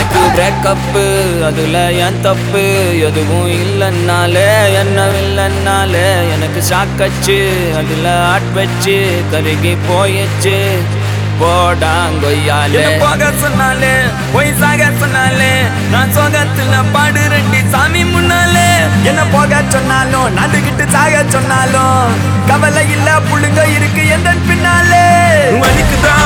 எனக்கு பிரேக்கப்பு அதுல என் தப்பு? எதுவும் இல்லைன்னாலே என்ன இல்லைன்னாலே எனக்கு சாக்கச்சு அதுல ஆட் வச்சு கருகி போயிடுச்சு. போடாங்கொய்யாலே போக சொன்னாலே பொய் சாக சொன்னாலே நான் சோகத்துல பாடு ரெண்டி சாமி முன்னாலே. என்ன போக சொன்னாலும் நடுக்கிட்டு சாக சொன்னாலும் கவலை இல்ல புள்ளுங்க இருக்கு எந்த பின்னாலே. வலிக்குதா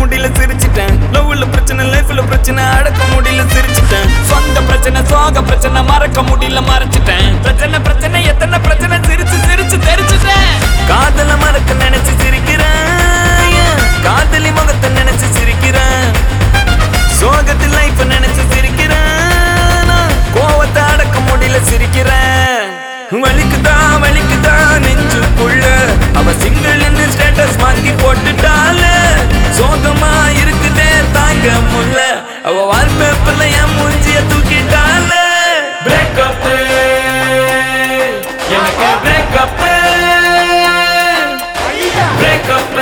முடியல சிரிச்சிட்டேன். லவ்ல பிரச்சனை லைஃப்ல பிரச்சனை அடக்க முடியல சிரிச்சிட்டேன். சொந்த பிரச்சனை சோக பிரச்சனை மறக்க முடியல மறைச்சிட்டேன். பிரச்சனை பிரச்சனை எத்தனை பிரச்சனை சிரிச்சு சிரிச்சு தெரிச்சிட்டேன் காதல மறக்க நினைச்சு சிரிக்கிறேன் காதலி முகத்தை நினைச்சு சிரிக்கிறேன். சோகத்து லைஃப் நினைச்சு சிரிக்கிறேன் கோவத்தை அடக்க முடியல சிரிக்கிறேன். வலிக்குதா வலிக்குதா நெஞ்சுக்குள்ள? அவசியம் அவ வால்பேப்பர்ல என் மூஞ்சிய தூக்கிட்டால. பிரேக்கப் எனக்கு பிரேக்கப் பிரேக்கப்